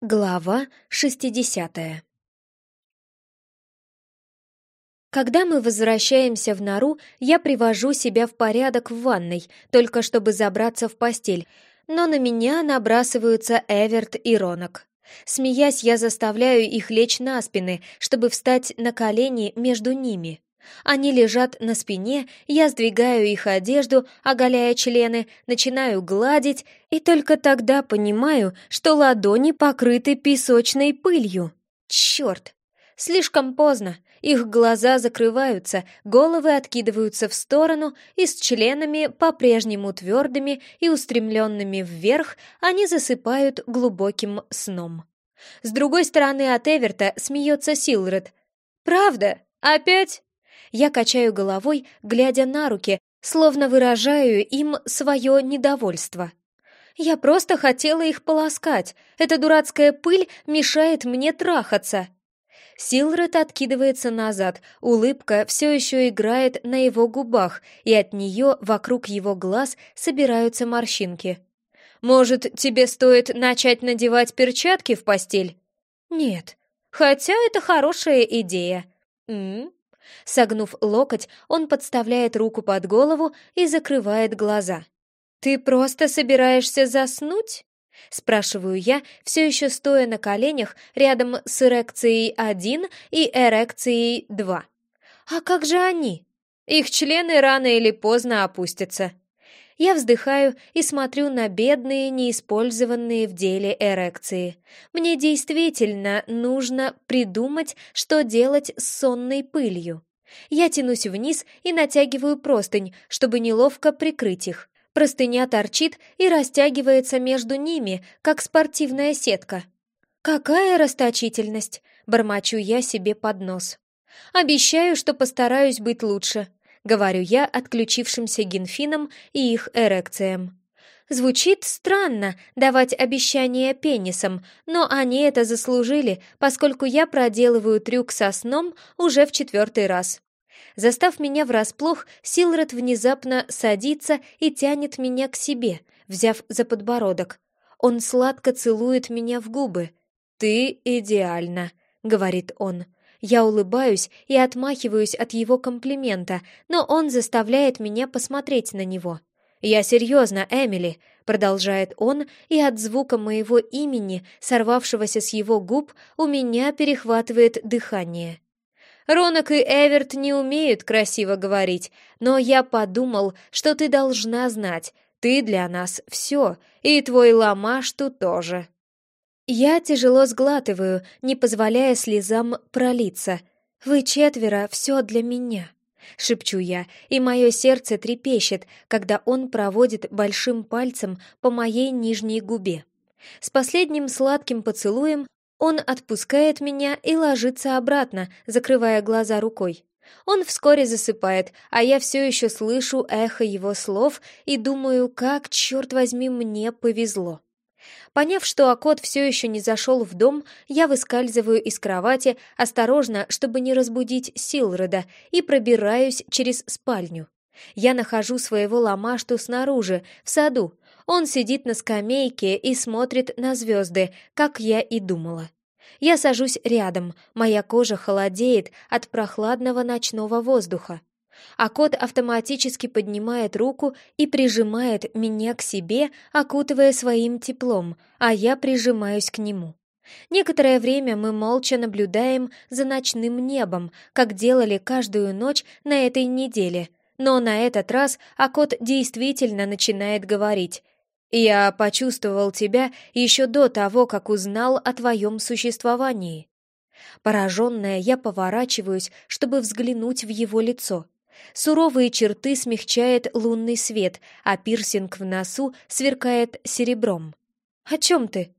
Глава 60 Когда мы возвращаемся в нору, я привожу себя в порядок в ванной, только чтобы забраться в постель, но на меня набрасываются Эверт и Ронок. Смеясь, я заставляю их лечь на спины, чтобы встать на колени между ними. Они лежат на спине, я сдвигаю их одежду, оголяя члены, начинаю гладить, и только тогда понимаю, что ладони покрыты песочной пылью. Черт! Слишком поздно. Их глаза закрываются, головы откидываются в сторону, и с членами, по-прежнему твердыми и устремленными вверх, они засыпают глубоким сном. С другой стороны от Эверта смеется Силред. «Правда? Опять?» Я качаю головой, глядя на руки, словно выражаю им свое недовольство. Я просто хотела их полоскать. Эта дурацкая пыль мешает мне трахаться. Силред откидывается назад, улыбка все еще играет на его губах, и от нее вокруг его глаз собираются морщинки. «Может, тебе стоит начать надевать перчатки в постель?» «Нет. Хотя это хорошая идея». «М? Согнув локоть, он подставляет руку под голову и закрывает глаза. «Ты просто собираешься заснуть?» Спрашиваю я, все еще стоя на коленях рядом с эрекцией 1 и эрекцией 2. «А как же они?» «Их члены рано или поздно опустятся», я вздыхаю и смотрю на бедные, неиспользованные в деле эрекции. Мне действительно нужно придумать, что делать с сонной пылью. Я тянусь вниз и натягиваю простынь, чтобы неловко прикрыть их. Простыня торчит и растягивается между ними, как спортивная сетка. «Какая расточительность!» — бормочу я себе под нос. «Обещаю, что постараюсь быть лучше говорю я отключившимся генфинам и их эрекциям. Звучит странно давать обещания пенисам, но они это заслужили, поскольку я проделываю трюк со сном уже в четвертый раз. Застав меня врасплох, Силред внезапно садится и тянет меня к себе, взяв за подбородок. Он сладко целует меня в губы. «Ты идеальна», — говорит он. Я улыбаюсь и отмахиваюсь от его комплимента, но он заставляет меня посмотреть на него. «Я серьезно, Эмили», — продолжает он, и от звука моего имени, сорвавшегося с его губ, у меня перехватывает дыхание. Ронок и Эверт не умеют красиво говорить, но я подумал, что ты должна знать, ты для нас все, и твой ламаш тут тоже. Я тяжело сглатываю, не позволяя слезам пролиться. «Вы четверо, все для меня», — шепчу я, и мое сердце трепещет, когда он проводит большим пальцем по моей нижней губе. С последним сладким поцелуем он отпускает меня и ложится обратно, закрывая глаза рукой. Он вскоре засыпает, а я все еще слышу эхо его слов и думаю, как, черт возьми, мне повезло. Поняв, что Акот все еще не зашел в дом, я выскальзываю из кровати, осторожно, чтобы не разбудить Силрода, и пробираюсь через спальню. Я нахожу своего ломашту снаружи, в саду. Он сидит на скамейке и смотрит на звезды, как я и думала. Я сажусь рядом, моя кожа холодеет от прохладного ночного воздуха а кот автоматически поднимает руку и прижимает меня к себе, окутывая своим теплом, а я прижимаюсь к нему. Некоторое время мы молча наблюдаем за ночным небом, как делали каждую ночь на этой неделе, но на этот раз Акот действительно начинает говорить. «Я почувствовал тебя еще до того, как узнал о твоем существовании». Пораженная, я поворачиваюсь, чтобы взглянуть в его лицо — Суровые черты смягчает лунный свет, а пирсинг в носу сверкает серебром. «О чем ты?»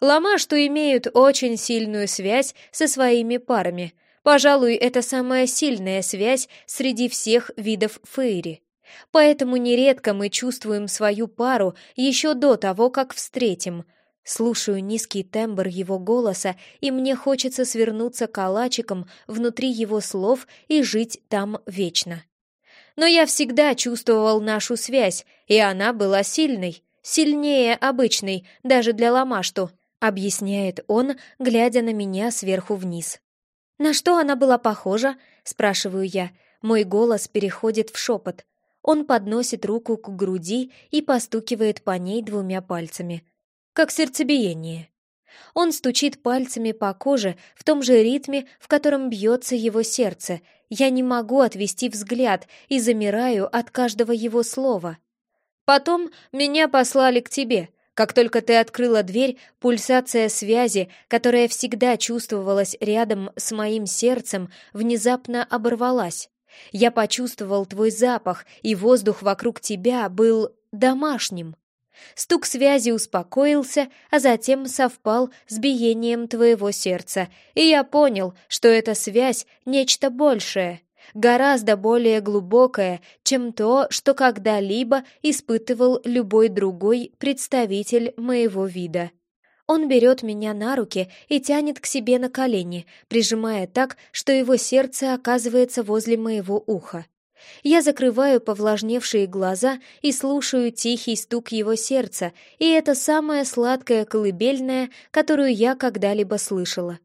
Лома, что имеют очень сильную связь со своими парами. Пожалуй, это самая сильная связь среди всех видов фейри. Поэтому нередко мы чувствуем свою пару еще до того, как встретим — Слушаю низкий тембр его голоса, и мне хочется свернуться калачиком внутри его слов и жить там вечно. Но я всегда чувствовал нашу связь, и она была сильной, сильнее обычной, даже для Ламашту. объясняет он, глядя на меня сверху вниз. «На что она была похожа?» — спрашиваю я. Мой голос переходит в шепот. Он подносит руку к груди и постукивает по ней двумя пальцами. Как сердцебиение. Он стучит пальцами по коже в том же ритме, в котором бьется его сердце. Я не могу отвести взгляд и замираю от каждого его слова. Потом меня послали к тебе. Как только ты открыла дверь, пульсация связи, которая всегда чувствовалась рядом с моим сердцем, внезапно оборвалась. Я почувствовал твой запах, и воздух вокруг тебя был домашним. Стук связи успокоился, а затем совпал с биением твоего сердца, и я понял, что эта связь — нечто большее, гораздо более глубокое, чем то, что когда-либо испытывал любой другой представитель моего вида. Он берет меня на руки и тянет к себе на колени, прижимая так, что его сердце оказывается возле моего уха. Я закрываю повлажневшие глаза и слушаю тихий стук его сердца, и это самая сладкая колыбельная, которую я когда-либо слышала.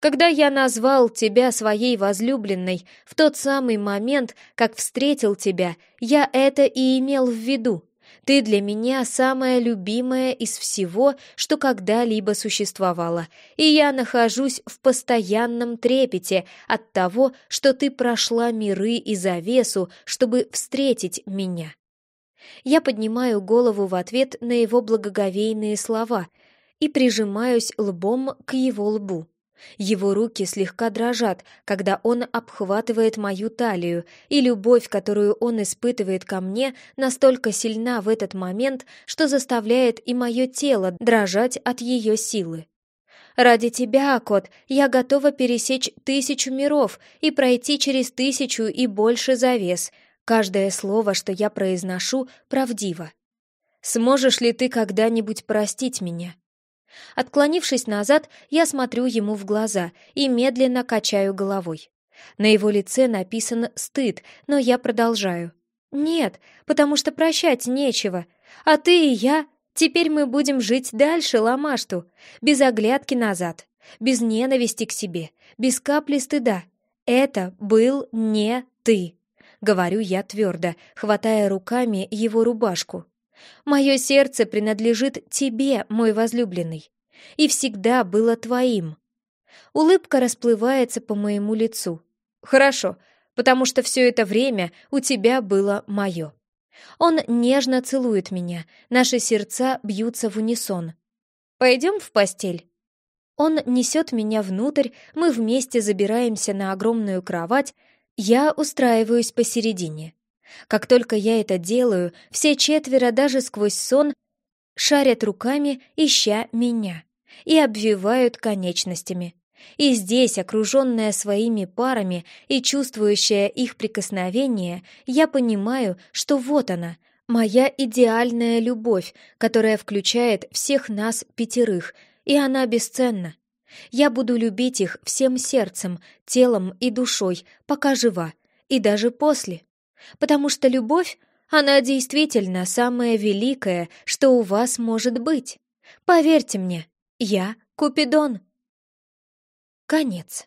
Когда я назвал тебя своей возлюбленной, в тот самый момент, как встретил тебя, я это и имел в виду. Ты для меня самая любимая из всего, что когда-либо существовало, и я нахожусь в постоянном трепете от того, что ты прошла миры и завесу, чтобы встретить меня. Я поднимаю голову в ответ на его благоговейные слова и прижимаюсь лбом к его лбу. Его руки слегка дрожат, когда он обхватывает мою талию, и любовь, которую он испытывает ко мне, настолько сильна в этот момент, что заставляет и мое тело дрожать от ее силы. «Ради тебя, Акот, я готова пересечь тысячу миров и пройти через тысячу и больше завес. Каждое слово, что я произношу, правдиво. Сможешь ли ты когда-нибудь простить меня?» Отклонившись назад, я смотрю ему в глаза и медленно качаю головой. На его лице написан стыд, но я продолжаю. «Нет, потому что прощать нечего. А ты и я, теперь мы будем жить дальше, Ламашту, без оглядки назад, без ненависти к себе, без капли стыда. Это был не ты», — говорю я твердо, хватая руками его рубашку. Мое сердце принадлежит тебе, мой возлюбленный, и всегда было твоим. Улыбка расплывается по моему лицу. Хорошо, потому что все это время у тебя было мое. Он нежно целует меня, наши сердца бьются в унисон. Пойдем в постель? Он несет меня внутрь, мы вместе забираемся на огромную кровать, я устраиваюсь посередине. Как только я это делаю, все четверо даже сквозь сон шарят руками, ища меня, и обвивают конечностями. И здесь, окруженная своими парами и чувствующая их прикосновение, я понимаю, что вот она, моя идеальная любовь, которая включает всех нас пятерых, и она бесценна. Я буду любить их всем сердцем, телом и душой, пока жива, и даже после потому что любовь, она действительно самое великое, что у вас может быть. Поверьте мне, я Купидон. Конец.